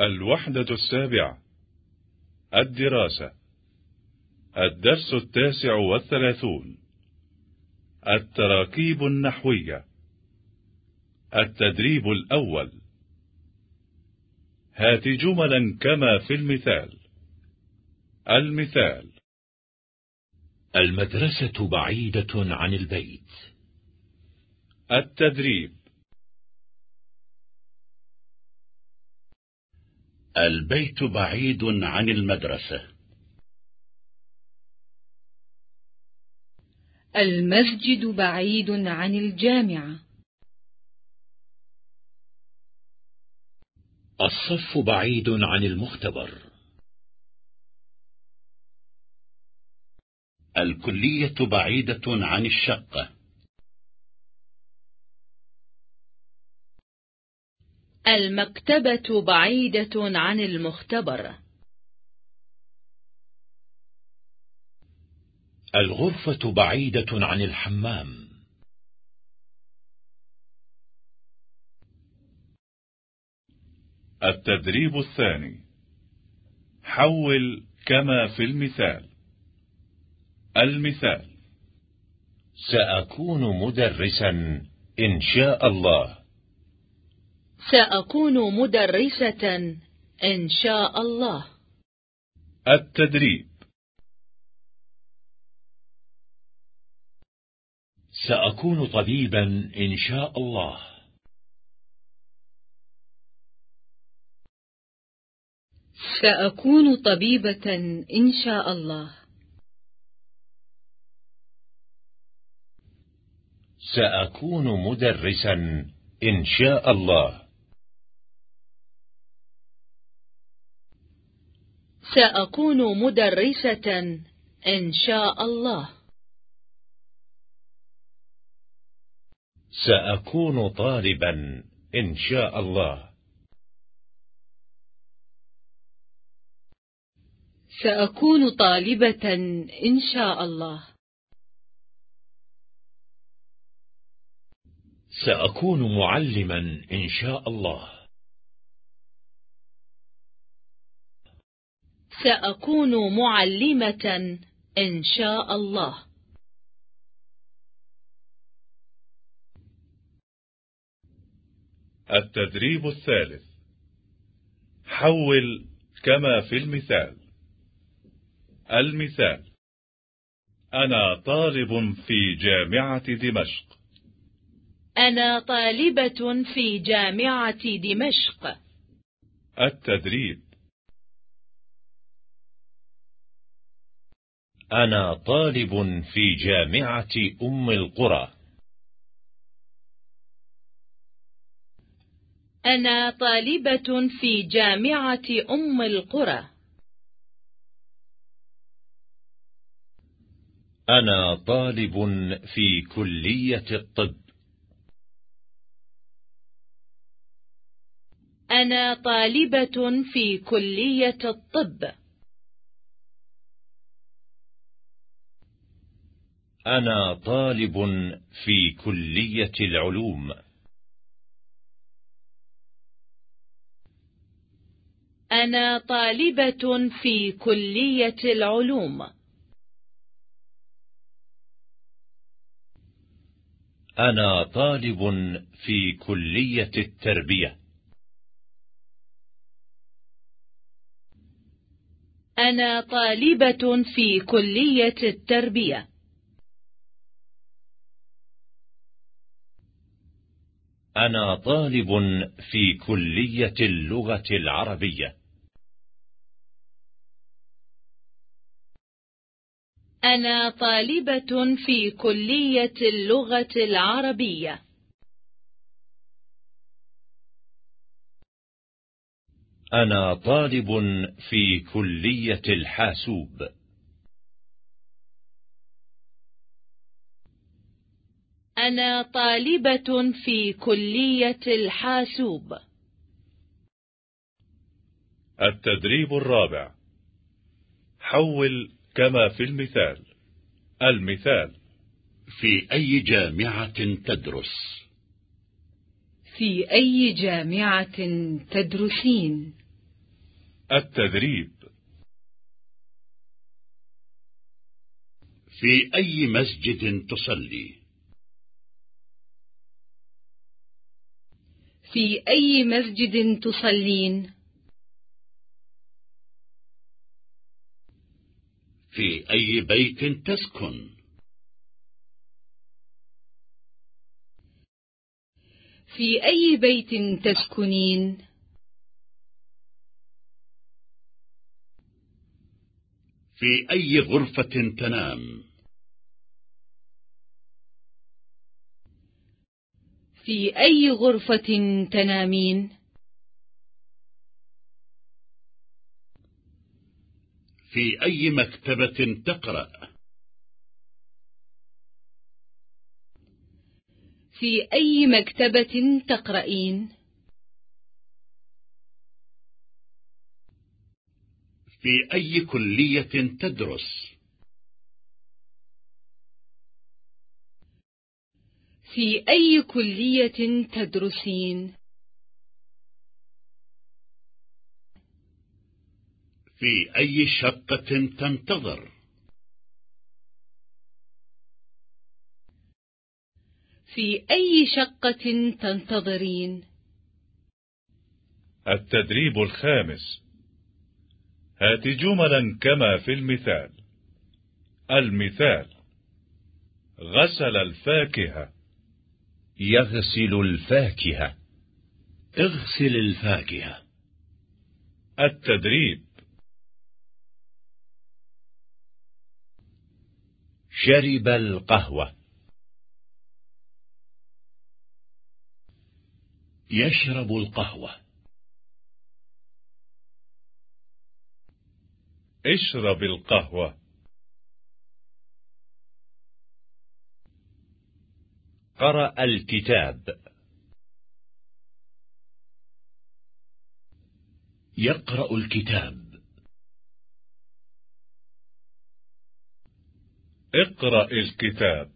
الوحدة السابعة. الدراسة. الدرس التاسع والثلاثون. التراكيب النحوية. التدريب الأول. هات جملا كما في المثال. المثال. المدرسة بعيدة عن البيت. التدريب. البيت بعيد عن المدرسة. المسجد بعيد عن الجامعة. الصف بعيد عن المختبر. الكلية بعيدة عن الشقة. المكتبة بعيدة عن المختبر. الغرفة بعيدة عن الحمام. التدريب الثاني. حول كما في المثال. المثال. سأكون مدرسا إن شاء الله. سأكون مدرسة إن شاء الله. التدريب. سأكون طبيبا إن شاء الله. سأكون طبيبة إن شاء الله. سأكون مدرسا إن شاء الله. سأكون مدرسة إن شاء الله. سأكون طالبا إن شاء الله. سأكون طالبة إن شاء الله. سأكون معلما إن شاء الله. سأكون معلمة إن شاء الله. التدريب الثالث. حول كما في المثال. المثال. أنا طالب في جامعة دمشق. أنا طالبة في جامعة دمشق. التدريب. أنا طالب في جامعة أم القرى. أنا طالبة في جامعة أم القرى. أنا طالب في كلية الطب. أنا طالبة في كلية الطب. أنا طالب في كلية العلوم. أنا طالبة في كلية العلوم. أنا طالب في كلية التربية. أنا طالبة في كلية التربية. أنا طالب في كلية اللغة العربية. أنا طالبة في كلية اللغة العربية. أنا طالب في كلية الحاسوب. أنا طالبة في كلية الحاسوب. التدريب الرابع. حول كما في المثال. المثال. في أي جامعة تدرس؟ في أي جامعة تدرسين؟ التدريب. في أي مسجد تصلي؟ في أي مسجد تصلين؟ في أي بيت تسكن؟ في أي بيت تسكنين؟ في أي غرفة تنام؟ في أي غرفة تنامين؟ في أي مكتبة تقرأ؟ في أي مكتبة تقرأين؟ في أي كلية تدرس؟ في أي كلية تدرسين؟ في أي شقة تنتظر؟ في أي شقة تنتظرين؟ التدريب الخامس. هات جملا كما في المثال. المثال غسل الفاكهة. يغسل الفاكهة. اغسل الفاكهة. التدريب. شرب القهوة. يشرب القهوة. اشرب القهوة. قرأ الكتاب. يقرأ الكتاب. اقرأ الكتاب.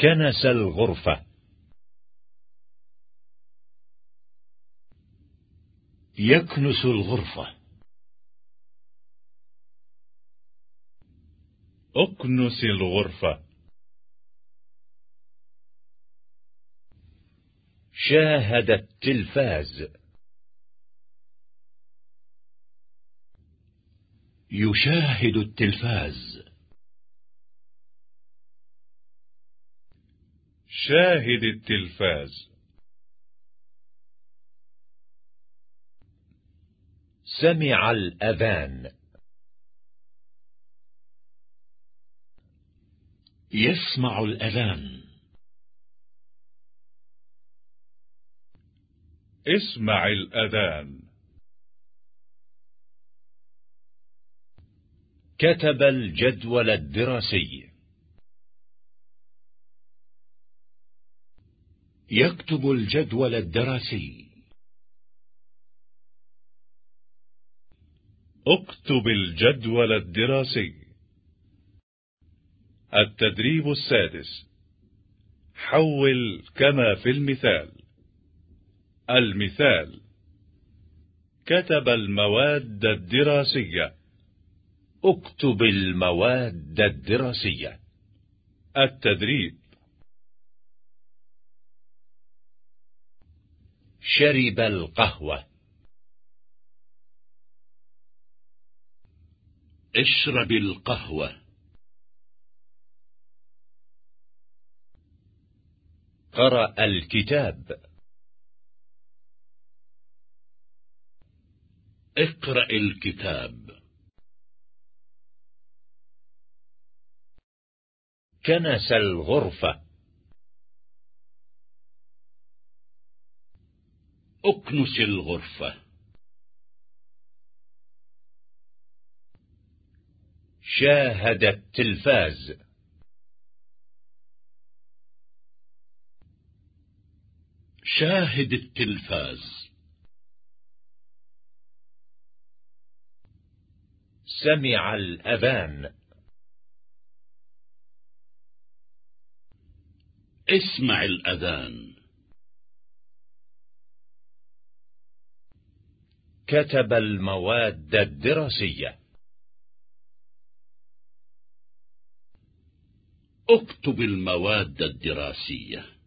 كنس الغرفة. يكنس الغرفة. اكنس الغرفة. شاهد التلفاز يشاهد التلفاز. شاهد التلفاز. سمع الأذان. يسمع الأذان. اسمع الأذان. كتب الجدول الدراسي. يكتب الجدول الدراسي. اكتب الجدول الدراسي. التدريب السادس. حول كما في المثال. المثال. كتب المواد الدراسية. اكتب المواد الدراسية. التدريب. شرب القهوة. اشرب القهوة. قرأ الكتاب. اقرأ الكتاب. كنس الغرفة. أكنس الغرفة. شاهد التلفاز شاهد التلفاز. سمع الأذان. اسمع الأذان. كتب المواد الدراسية. اكتب المواد الدراسية.